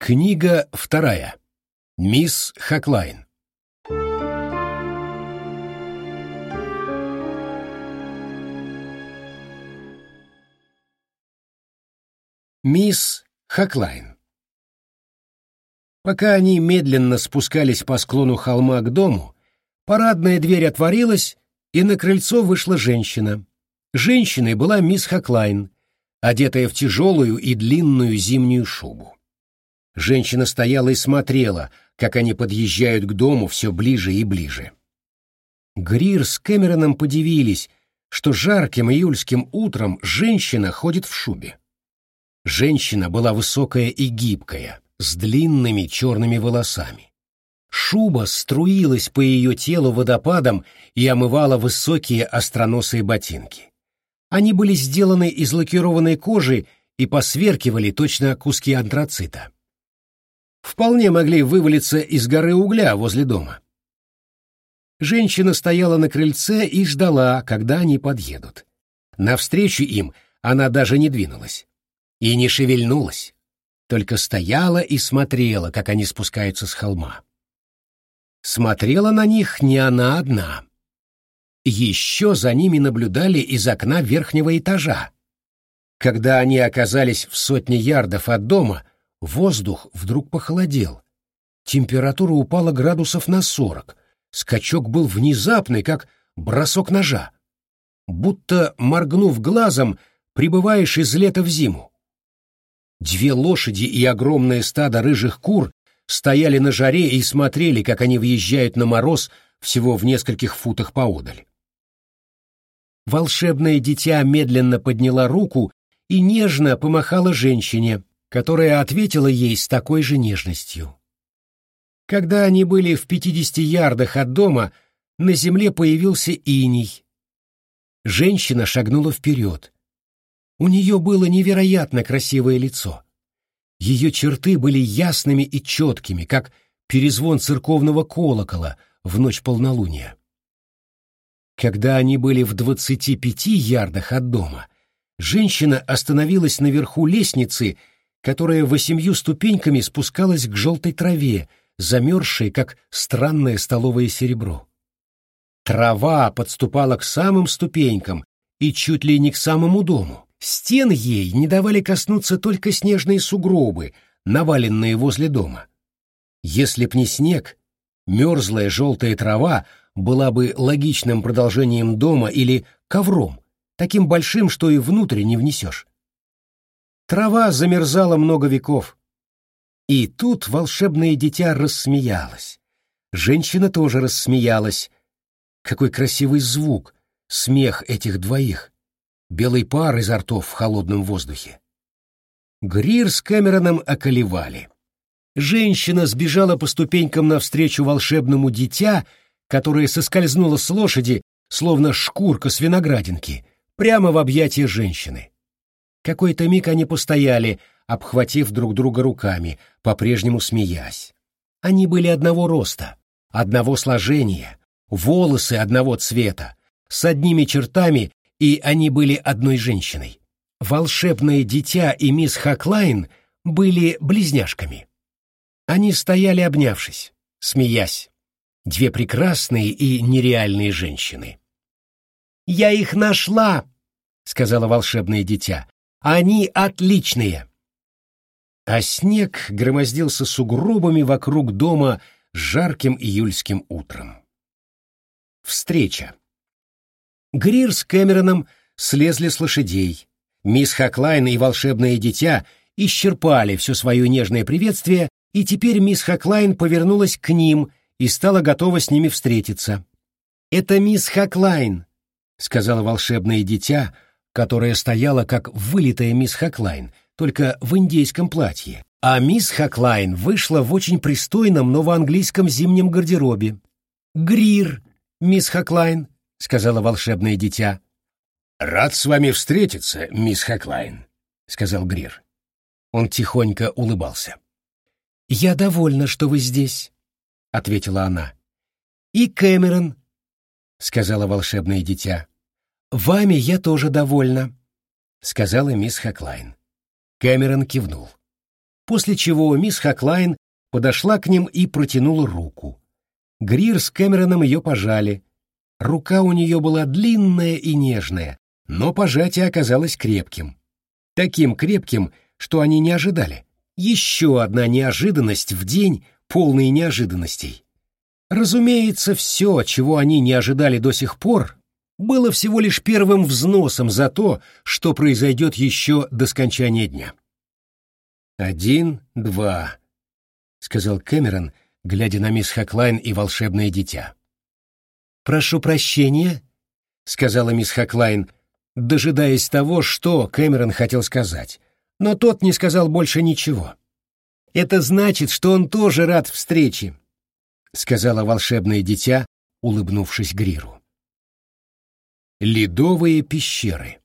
Книга вторая. Мисс Хаклайн. Мисс Хаклайн. Пока они медленно спускались по склону холма к дому, парадная дверь отворилась, и на крыльцо вышла женщина. Женщиной была мисс Хаклайн, одетая в тяжелую и длинную зимнюю шубу. Женщина стояла и смотрела, как они подъезжают к дому все ближе и ближе. Грир с Кэмероном подивились, что жарким июльским утром женщина ходит в шубе. Женщина была высокая и гибкая, с длинными черными волосами. Шуба струилась по ее телу водопадом и омывала высокие остроносые ботинки. Они были сделаны из лакированной кожи и посверкивали точно куски антрацита вполне могли вывалиться из горы угля возле дома. Женщина стояла на крыльце и ждала, когда они подъедут. Навстречу им она даже не двинулась. И не шевельнулась, только стояла и смотрела, как они спускаются с холма. Смотрела на них не она одна. Еще за ними наблюдали из окна верхнего этажа. Когда они оказались в сотне ярдов от дома, Воздух вдруг похолодел. Температура упала градусов на сорок. Скачок был внезапный, как бросок ножа. Будто, моргнув глазом, прибываешь из лета в зиму. Две лошади и огромное стадо рыжих кур стояли на жаре и смотрели, как они въезжают на мороз всего в нескольких футах поодаль. Волшебное дитя медленно подняла руку и нежно помахала женщине, которая ответила ей с такой же нежностью. Когда они были в пятидесяти ярдах от дома, на земле появился иней. Женщина шагнула вперед. У нее было невероятно красивое лицо. Ее черты были ясными и четкими, как перезвон церковного колокола в ночь полнолуния. Когда они были в двадцати пяти ярдах от дома, женщина остановилась наверху лестницы которая восемью ступеньками спускалась к желтой траве, замерзшей, как странное столовое серебро. Трава подступала к самым ступенькам и чуть ли не к самому дому. Стен ей не давали коснуться только снежные сугробы, наваленные возле дома. Если б не снег, мерзлая желтая трава была бы логичным продолжением дома или ковром, таким большим, что и внутрь не внесешь. Трава замерзала много веков. И тут волшебное дитя рассмеялось. Женщина тоже рассмеялась. Какой красивый звук, смех этих двоих. Белый пар изо ртов в холодном воздухе. Грир с Кэмероном околевали. Женщина сбежала по ступенькам навстречу волшебному дитя, которое соскользнуло с лошади, словно шкурка с виноградинки, прямо в объятия женщины. Какой-то миг они постояли, обхватив друг друга руками, по-прежнему смеясь. Они были одного роста, одного сложения, волосы одного цвета, с одними чертами, и они были одной женщиной. Волшебное дитя и мисс Хаклайн были близняшками. Они стояли обнявшись, смеясь. Две прекрасные и нереальные женщины. «Я их нашла!» — сказала волшебное дитя. Они отличные. А снег громоздился сугробами вокруг дома жарким июльским утром. Встреча. Грир с Кэмероном слезли с лошадей. Мисс Хаклайн и волшебное дитя исчерпали все свое нежное приветствие, и теперь мисс Хаклайн повернулась к ним и стала готова с ними встретиться. «Это мисс Хаклайн», — сказала волшебное дитя, — которая стояла как вылитая мисс Хаклайн, только в индейском платье. А мисс Хаклайн вышла в очень пристойном новоанглийском зимнем гардеробе. «Грир, мисс Хаклайн», — сказала волшебное дитя. «Рад с вами встретиться, мисс Хаклайн», — сказал Грир. Он тихонько улыбался. «Я довольна, что вы здесь», — ответила она. «И Кэмерон», — сказала волшебное дитя. «Вами я тоже довольна», — сказала мисс Хаклайн. Кэмерон кивнул. после чего мисс Хаклайн подошла к ним и протянула руку. Грир с Кэмероном ее пожали. Рука у нее была длинная и нежная, но пожатие оказалось крепким. Таким крепким, что они не ожидали. Еще одна неожиданность в день, полный неожиданностей. Разумеется, все, чего они не ожидали до сих пор, было всего лишь первым взносом за то, что произойдет еще до скончания дня. «Один, два», — сказал Кэмерон, глядя на мисс Хаклайн и волшебное дитя. «Прошу прощения», — сказала мисс Хаклайн, дожидаясь того, что Кэмерон хотел сказать, но тот не сказал больше ничего. «Это значит, что он тоже рад встрече», — сказала волшебное дитя, улыбнувшись Гриру. Ледовые пещеры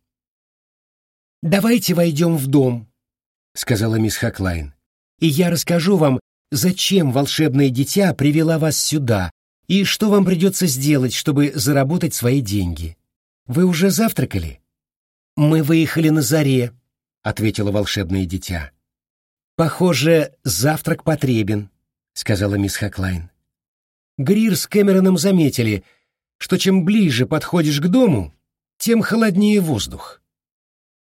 «Давайте войдем в дом», — сказала мисс Хаклайн, «и я расскажу вам, зачем волшебное дитя привела вас сюда и что вам придется сделать, чтобы заработать свои деньги. Вы уже завтракали?» «Мы выехали на заре», — ответила волшебное дитя. «Похоже, завтрак потребен», — сказала мисс Хаклайн. Грир с Кэмероном заметили, что чем ближе подходишь к дому, тем холоднее воздух.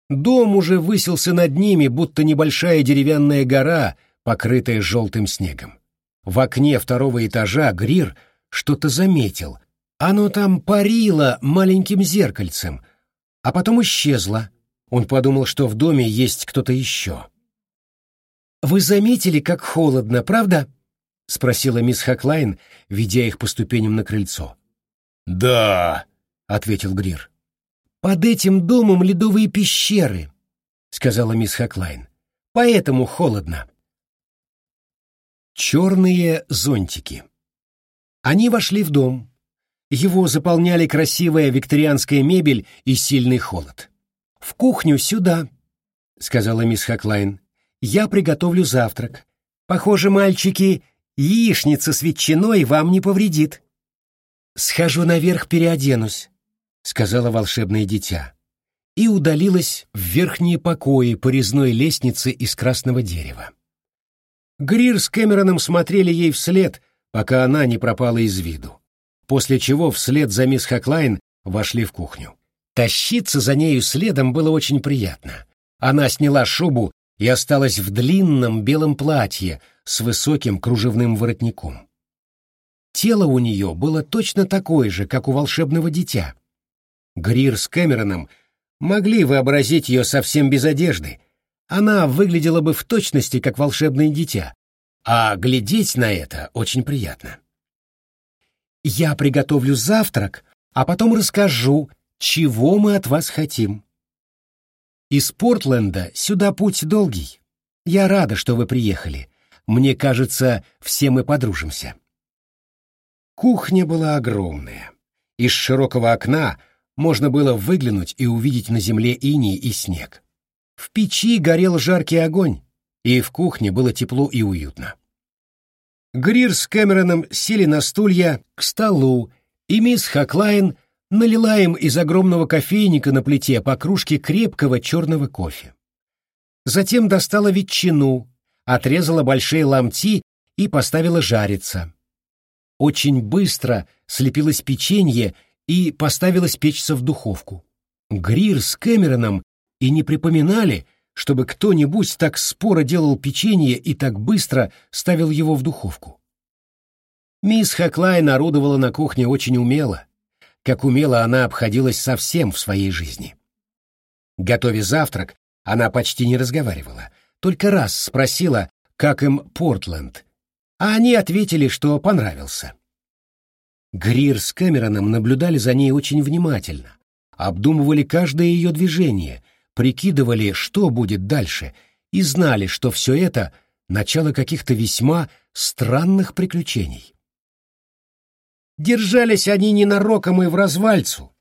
Дом уже высился над ними, будто небольшая деревянная гора, покрытая желтым снегом. В окне второго этажа Грир что-то заметил. Оно там парило маленьким зеркальцем, а потом исчезло. Он подумал, что в доме есть кто-то еще. «Вы заметили, как холодно, правда?» — спросила мисс Хаклайн, ведя их по ступеням на крыльцо. «Да», — ответил Грир. «Под этим домом ледовые пещеры», — сказала мисс Хаклайн. «Поэтому холодно». Черные зонтики. Они вошли в дом. Его заполняли красивая викторианская мебель и сильный холод. «В кухню сюда», — сказала мисс Хаклайн. «Я приготовлю завтрак. Похоже, мальчики, Яичница с ветчиной вам не повредит. Схожу наверх, переоденусь, сказала волшебное дитя, и удалилась в верхние покои по резной лестнице из красного дерева. Грир с Кэмероном смотрели ей вслед, пока она не пропала из виду, после чего вслед за мисс Хаклайн вошли в кухню. Тащиться за нею следом было очень приятно. Она сняла шубу и осталась в длинном белом платье с высоким кружевным воротником. Тело у нее было точно такое же, как у волшебного дитя. Грир с Кэмероном могли вообразить ее совсем без одежды. Она выглядела бы в точности, как волшебное дитя, а глядеть на это очень приятно. «Я приготовлю завтрак, а потом расскажу, чего мы от вас хотим», из Портленда сюда путь долгий. Я рада, что вы приехали. Мне кажется, все мы подружимся. Кухня была огромная. Из широкого окна можно было выглянуть и увидеть на земле иней и снег. В печи горел жаркий огонь, и в кухне было тепло и уютно. Грир с Кэмероном сели на стулья к столу, и мисс Хаклайн налила им из огромного кофейника на плите по кружке крепкого черного кофе. Затем достала ветчину, отрезала большие ломти и поставила жариться. Очень быстро слепилось печенье и поставилось печься в духовку. Грир с Кэмероном и не припоминали, чтобы кто-нибудь так споро делал печенье и так быстро ставил его в духовку. Мисс Хаклайн орудовала на кухне очень умело — как умело она обходилась совсем в своей жизни. Готовя завтрак, она почти не разговаривала, только раз спросила, как им Портленд, а они ответили, что понравился. Грир с Кэмероном наблюдали за ней очень внимательно, обдумывали каждое ее движение, прикидывали, что будет дальше, и знали, что все это — начало каких-то весьма странных приключений. Держались они ненароком и в развальцу,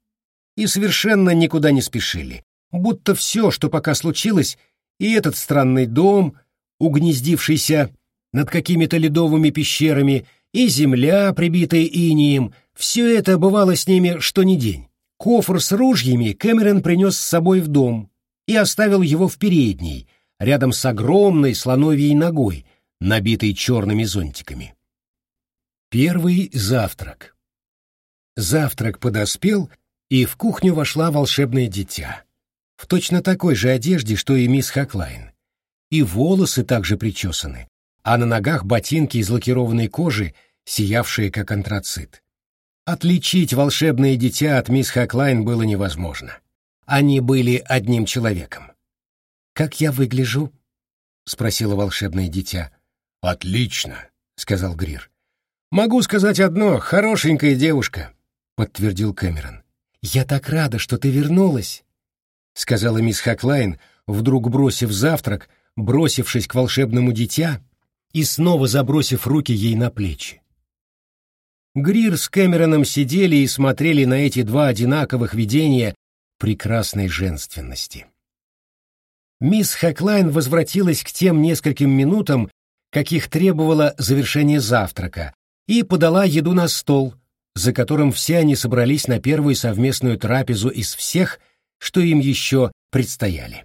и совершенно никуда не спешили, будто все, что пока случилось, и этот странный дом, угнездившийся над какими-то ледовыми пещерами, и земля, прибитая инием, все это бывало с ними что ни день. Кофр с ружьями Кэмерон принес с собой в дом и оставил его в передней, рядом с огромной слоновьей ногой, набитой черными зонтиками. Первый завтрак. Завтрак подоспел, и в кухню вошла волшебное дитя. В точно такой же одежде, что и мисс Хаклайн. И волосы также причесаны, а на ногах ботинки из лакированной кожи, сиявшие как антрацит. Отличить волшебное дитя от мисс Хаклайн было невозможно. Они были одним человеком. «Как я выгляжу?» — спросила волшебное дитя. «Отлично», — сказал Грир. «Могу сказать одно, хорошенькая девушка», — подтвердил Кэмерон. «Я так рада, что ты вернулась», — сказала мисс Хаклайн, вдруг бросив завтрак, бросившись к волшебному дитя и снова забросив руки ей на плечи. Грир с Кэмероном сидели и смотрели на эти два одинаковых видения прекрасной женственности. Мисс Хаклайн возвратилась к тем нескольким минутам, каких требовало завершение завтрака, и подала еду на стол, за которым все они собрались на первую совместную трапезу из всех, что им еще предстояли.